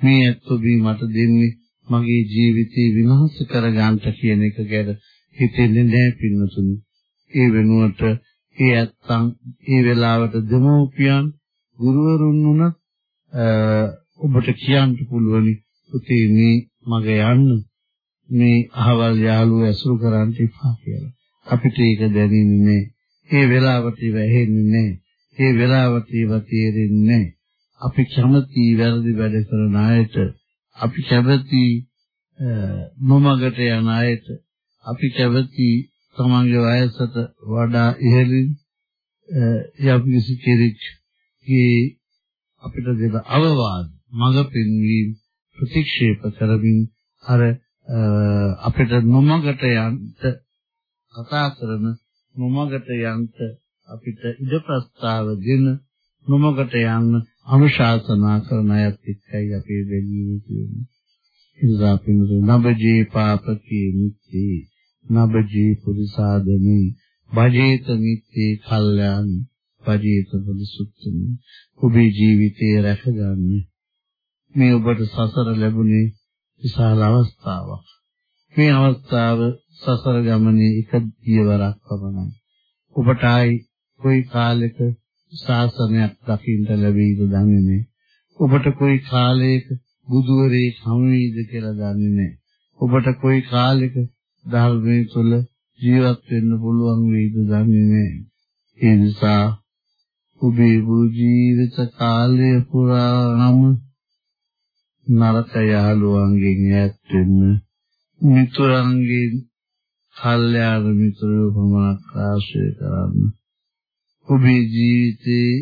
මේ ඇත්තෝ බී මට දෙන්නේ මගේ ජීවිතේ විනාශ කරගන්නට කියන එක ගැන හිතෙන්නේ නැහැ පින්නතුනි. ඒ වෙනුවට ඒ ඇත්තන් ඒ වෙලාවට දෙමෝපියන් ගුරුවරුන් උනත් ඔබට කියන්න පුළුවනි පුතේ මේ මග යන්න මේ අහවල් යාළුවෝ ඇසුරු කරන්න එපා කියලා. අපිට ඒක දැනෙන්නේ නැහැ. ඒ වෙලාවට ඉව ඇහෙන්නේ නැහැ. ඒ වෙලාවට ඒව තේරෙන්නේ අපි කැමති වැරදි වැඩ කරන අයට අපි කැමති නොමගට යන අයට අපි කැමති තමන්ගේ වයසට වඩා ඉහළින් යම්කිසි කෙනෙක් අපිට දෙන අවවාද මඟ පෙන්වීම ප්‍රතික්ෂේප කරමින් අර අපිට නොමගට යන්න කතා කරන නොමගට යන්න අපිට ඉඩ ප්‍රස්තාව දෙන නොමකට යන්න අනුශාසනා කරන අයත් එක්කයි අපේ බැලීම කියන්නේ. ඉතින් පින්තු නබජේ පාපකේ මිත්තේ නබජේ පුරිසාදමේ භජේත මිත්තේ කල්යාණ භජේත පුරිසුත්තමේ ඔබේ ජීවිතේ රැකගන්න මේ ඔබට සසර ලැබුණේ විශාල අවස්ථාවක්. මේ අවස්ථාව සසර ගමනේ එක දියවරක් පමණයි. ඔබට ආයි කොයි කාලෙක ශාසනයක් දකින්න ලැබෙයිද දන්නේ නැහැ. ඔබට කොයි කාලයක බුදුවරේ හමු වෙයිද කියලා දන්නේ නැහැ. ඔබට කොයි කාලයක ධර්මයේ තුල ජීවත් වෙන්න පුළුවන් වෙයිද දන්නේ නැහැ. ඒ නිසා ඔබේ මුළු ජීවිත කාලය පුරාම නරක යාළුවන්ගෙන් ඈත් වෙන්න මිතුරන්ගෙන් කල්යාණ මිතුරෝ පමණක් ආශ්‍රය කරන්න ඔබේ ජීවිතේ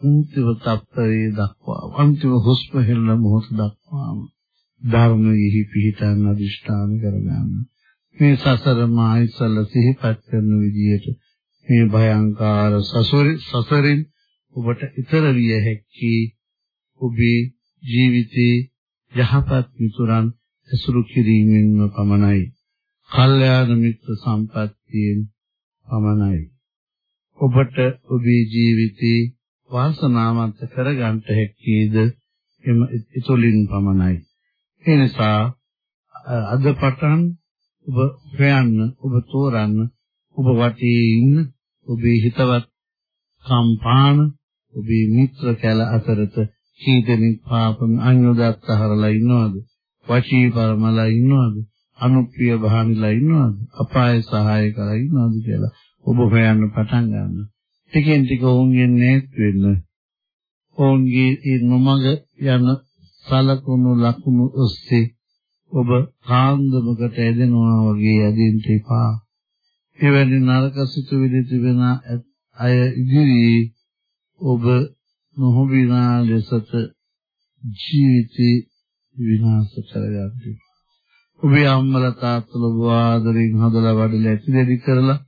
අන්තිම තත්ත්වයේ දක්වා අන්තිම හුස්ම හෙළන මොහොත දක්වාම ධර්මයෙහි පිහිටන් අදිෂ්ඨාන කරගන්න මේ සසර මායිසල සිහිපත් කරන විදියට මේ භයංකාර සසරින් ඔබට ඊතර විය හැකි ඔබේ ජීවිතේ යහපත් මිතුරන් ඇසුරු කිරීමෙන්ම පමණයි. කල්යාණ මිත්‍ර සම්පත්තියෙන් පමණයි. ඔබට ඔබේ ජීවිතේ වාසනාවන්ත කරගන්න හැකියද එම ඉතුලින් පමණයි. ඒ නිසා අද පටන් ඔබ හොයන්න ඔබ තෝරන්න ඔබ වටේ ඉන්න ඔබේ හිතවත් කම්පාන ඔබේ මිත්‍ර කැල අතරත කී දෙනෙක් පාපම අඤ්ඤෝදත්ත හරලා ඉන්නවද? වචී පරමලා ඉන්නවද? අනුප්පිය බහනිලා ඉන්නවද? අපාය සහාය කරලා ඉන්නවද කියලා ඔබ හොයන්න පටන් ගන්න. ටිකෙන් ටික ඔවුන්ගෙන් නේත් වෙන්න. ඔවුන්ගේ ඒ නොමග යන සලකුණු ලකුණු ඔස්සේ ඔබ කාන්දමකට ඇදෙනවා වගේ ඇදෙන්න එපා. එවැනි නරක සිතුවිලි තිබෙන අය ඉදිරියේ ඔබ නොහොබිනා ලෙසට ජීවිතේ විනාශ කරගන්න. ඔබේ අම්මලා තාත්තලා ඔබ ආදරෙන් හදලා වඩලා ඇතිදෙලි කරලා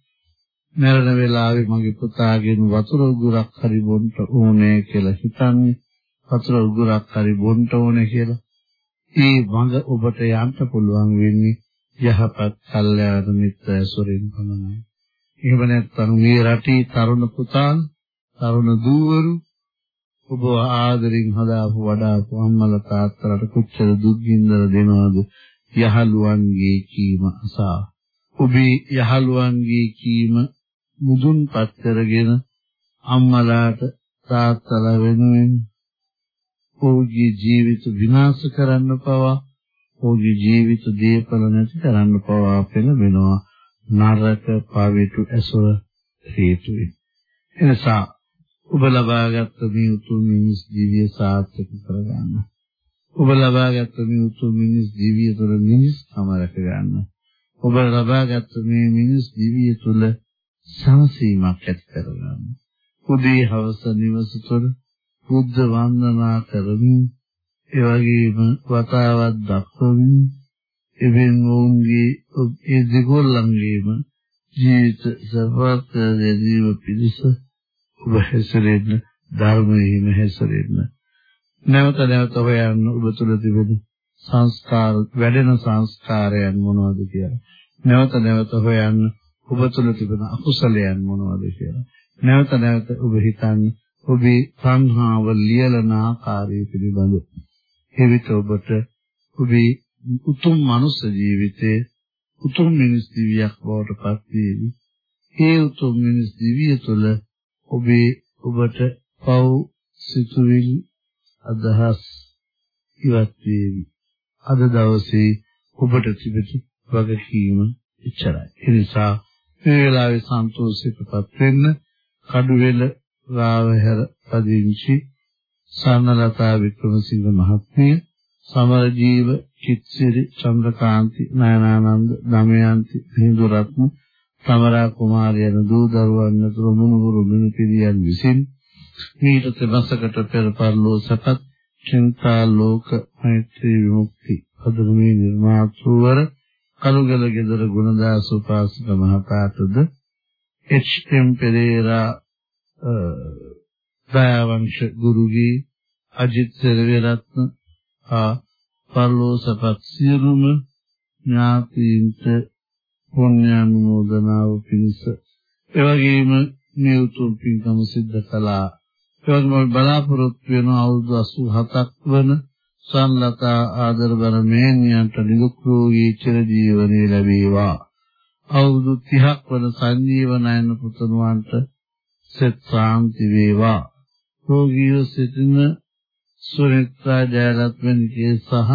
මරණ වෙලාවේ මගේ පුතාගෙන් වතුර උගුරක් හරි බොන්න ඕනේ කියලා හිතන්නේ වතුර උගුරක් හරි බොන්න ඕනේ කියලා. ඒ මඟ ඔබට යන්න පුළුවන් වෙන්නේ යහපත් කල්යාණ මිත්‍ර ඇසුරින් පමණයි. එහෙම නැත්නම් මේ රටේ තරුණ පුතා තරුණ දූවරු ඔබ ආදරෙන් හදාපු වඩාපු අම්මලා තාත්තලාට කොච්චර දුක් ගින්දර දෙනවද යහළුවන්ගේ කීම අසා ඔබේ යහළුවන්ගේ කීම මුදුන්පත් කරගෙන අම්මලාට තාත්තලා වෙනුවෙන් ඔහුගේ ජීවිත විනාශ කරන්න පවා ඔහුගේ ජීවිත දීපල නැති කරන්න පවා පෙළඹෙනවා නරක පවිතු ඇසුර හේතුවෙන් එනිසා ඔබ ලබාගත් මේ උතුම් මිනිස් දිවිය සාර්ථක කරගන්න. ඔබ ලබාගත් මේ උතුම් මිනිස් දිවිය තුළ මිනිස්කම රැකගන්න. ඔබ ලබාගත් මේ මිනිස් දිවිය තුළ සංසීමක් ඇති කරගන්න. උදේ හවස නිවස තුළ බුද්ධ වන්දනා කරමින් ඒ වගේම වතාවක් දක්වමින් එවෙන් වුන්ගේ ඒ දෙගොල්ලන්ගේම ජීවිත සපවත් දෙදීම පිණිස ඔබ හැසිරෙන්න ධර්මයෙහිම හැසිරෙන්න. නැවත නැවත හොයන්න ඔබ තුළ තිබෙන සංස්කාර වැඩෙන සංස්කාරයන් මොනවද කියලා. නැවත නැවත හොයන්න ඔබ තුළ තිබෙන අකුසලයන් මොනවද කියලා. නැවත නැවත ඔබ හිතන්න ඔබේ සංහාව ලියලන ආකාරය පිළිබඳ එවිට ඔබට ඔබේ උතුම් මනුස්ස ජීවිතයේ උතුම් මිනිස් දිවියක් බවට පත් වේවි. ඒ උතුම් මිනිස් දිවිය තුළ ඔබේ ඔබට පව් සිතුවිලි අදහස් ඉවත් වේවි. අද දවසේ ඔබට තිබෙති වගකීම එච්චරයි. ඒ නිසා මේ වෙලාවේ සන්තෝෂයටපත් වෙන්න කඩුවෙල රාවහැර පදිංචි සන්නලතා වික්‍රමසිංහ මහත්මිය සමරජීව චිත්සිරි චන්ද්‍රකාන්ති නයනානන්ද දමයන්ති හිඳුරත්න සමරා කුමාරයන් දූ දරුවන් අතර මුණුබුරු මිනිපිරියන් විසින් මීට තෙමසකට පෙර පරලෝ සපත් චින්තා ලෝක මෛත්‍රී විමුක්ති අදමේ නිර්මාතෘවර කලුගල ගෙදර ගුණදාස උපාසක මහතාටද එච්.එම්. පෙරේරා දයාවංශ ගුරුගේ අජිත් සෙරවිරත්න ආ පරලෝසපත් සියලුම ඥාතීන්ට පුණ්‍යානුමෝදනාව පිණිස එවැගේම මේ උතුම් පින්කම සිද්ධ කළා. එවැගේම බලාපොරොත්තු වෙන අවුරුදු 87ක් වන සංලතා ආදරබර මෑණියන්ට නිරුක්‍රෝගී චිරජීවනයේ ලැබේවා. අවුරුදු 30ක් වන සංජීවනයන පුතණුවන්ට සෙත් ශාන්ති වේවා රෝගීව සිටින සුනිත්‍රා ජයරත්නගේ සහ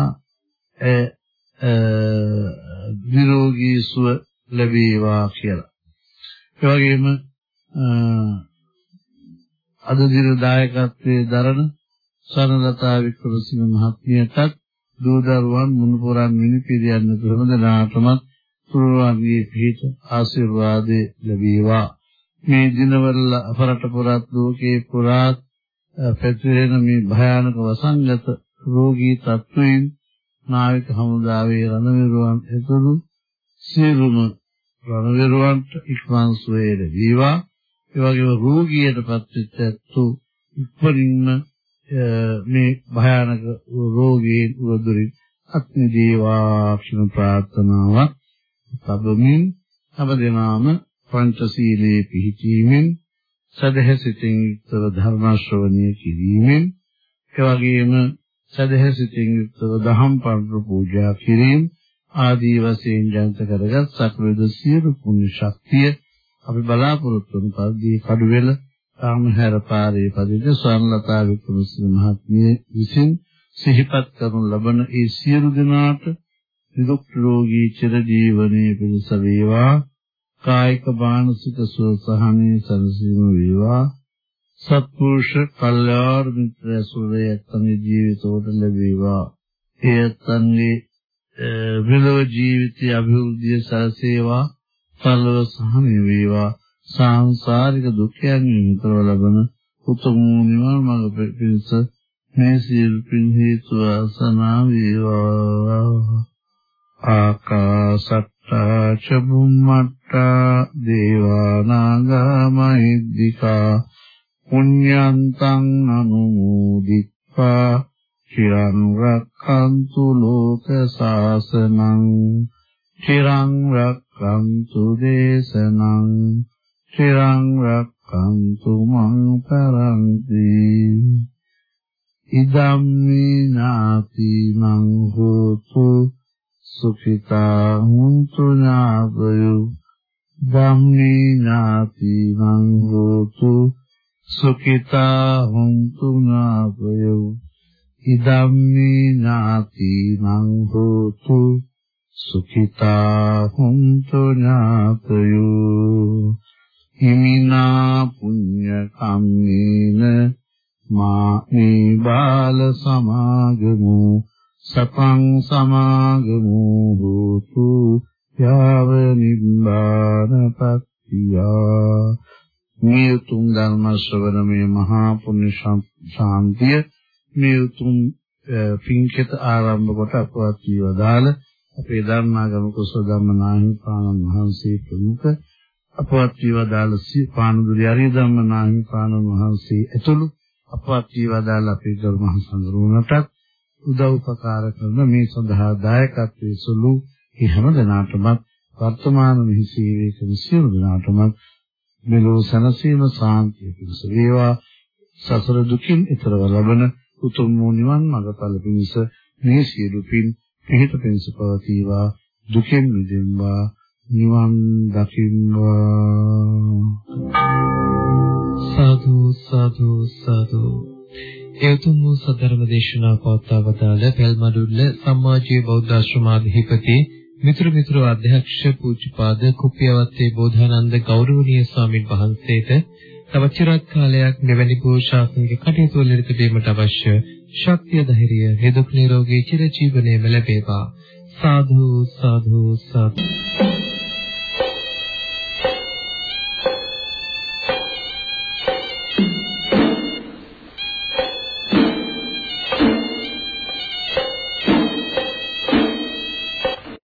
නිරෝගී සුව ලැබේවා කියලා. ඒ වගේම අද දින දායකත්වයේ දරන සරලතා වික්‍රමසිංහ මහත්මියටත් දූ දරුවන් මුණුපුරන් මිනිපිරියන්න ප්‍රම දනාටමත් තුරුවන්ගේ පිහිට ආශිර්වාදේ ලැබේවා. මේ දිනවල අපරට පුරාත් ලෝකේ පුරාත් පැතිරෙන මේ භයානක වසංගත රෝගී තත්වයින් නාවික හමුදාවේ රණවිරුවන් එතුළු සියලුම රණවිරුවන්ට ඉක්මන් සුවය ලැබේවා. ඒ වගේම රෝගියට පත්වෙච්ච ඇතු ඉක්මනින්ම මේ භයානක රෝගීන් උදුරින් අත්මිදේවා කියන ප්‍රාර්ථනාවක් සබමින් හැමදෙනාම පංචශීලයේ පිහිටීමෙන් සදහසිතින් යුක්තව ධර්ම ශ්‍රවණය කිරීමෙන් එවැගේම සදහසිතින් යුක්තව දහම් පඬු පූජා කිරීම ආදී වශයෙන් ජනිත කරගත් සකලද සියලු පුණ්‍ය ශක්තිය අපි බලාපොරොත්තු වන පරිදි කඩුවෙල රාමහැර පාරේ පදිත ස්වර්ණලතා වික්‍රමසිංහ මහත්මිය විසින් සිහිපත් කරනු ලබන ඒ සියලු දෙනාට නිරුක් රෝගී චිර ජීවනයේ පිණිස වේවා. කායික මානසික සුවසහනේ සනසීම වේවා. සත්පුරුෂ කල්යාණ මිත්‍ර සුවය තම ජීවිතෝට ලැබේවා. එයත්න්ගේ විලව ජීවිතය අභිවෘද්ධිය සැලසේවා. පල්ලව සහනය වේවා. සාංශාරික දුක්ඛයන් නිතරව ලබන උතුම් නිවන් මඟ පිණිස මේ සියලු පින් හේතු ආසනා වේවා. ආකාසට්ටා චබුම්මට්ටා දේවානාගා මහිද්దికා පුඤ්ඤන්තං අනුමෝදිත්වා චිරං රක්ඛන්තු ලෝක සාසනං චිරං රක්ඛන්තු දේශනං චිරං රක්ඛන්තු මං පරන්ති ඉදම්මේ නාති මං හෝතු සුඛිතා හුන්තු ඥාතයෝ ධම්මේ ඥාති මං හෝතු සුඛිතා හුන්තු ඥාතයෝ ඉදම්මේ ඥාති මං හෝතු සුඛිතා හුන්තු ඥාතයෝ හිමිනා පුඤ්ඤ කම්මේන මාමේ බාල සමාගමු සතං සමාගමු හෝතු යාව නිබ්බානපත්තියා මේ උතුම් ධර්ම ශ්‍රවණමේ මහා පුණ්‍ය ශාන්තිය මේ උතුම් පින්කෙත ආරම්භ කොට අපවත් වේවදාල අපේ ධර්මාගම කුසල ධම්මනාහි පානන් වහන්සේ ප්‍රමුඛ අපවත් වේවදාල පානදුරි අරිය ධම්මනාහි පානන් වහන්සේ ඇතුළු අපවත් වේවදාල අපේ ධර්ම සංගරුණටත් උදව් උපකාර කරන මේ සඳහා දායකත්වයේ සුළු ඒ හැම දෙනාටම වර්තමාන මෙහි සේවය කරන සියලු දෙනාටම මෙලොව සනසීම සාන්තිය පිණිස වේවා. සසර දුකින් ඈතරව ලබන උතුම් වූ නිවන් මඟපල පිණිස මේ සියලු පින් පිහිට පිණිස පවතිවා. දුකෙන් මිදෙම්වා. නිවන් දකින්වා. සාදු සාදු සාදු. එතුම් වූ සදර්ම දේශනා පවත්වා වදාළ පෙල්මඩුල්ල සම්මාජීව බෞද්ධ ආශ්‍රමාධිපති මිතුරු මිතුරු අධ්‍යක්ෂ පූජ්‍යපාද කුප්පියවත්තේ බෝධානන්ද ගෞරවනීය ස්වාමින් වහන්සේට තව චිරක් කාලයක් මෙවැනි භූෂාසනික කටයුතු වලට තිබීමට අවශ්‍ය ශක්තිය ධෛර්යය හේතුක් නිරෝගී චිරජීවනයේම ලැබේවා. සාදු සාදු සාදු.